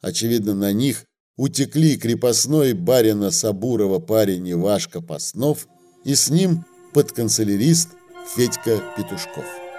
Очевидно, на них утекли крепостной барина Сабурова парень Ивашка Паснов и с ним подканцелярист Федька Петушков.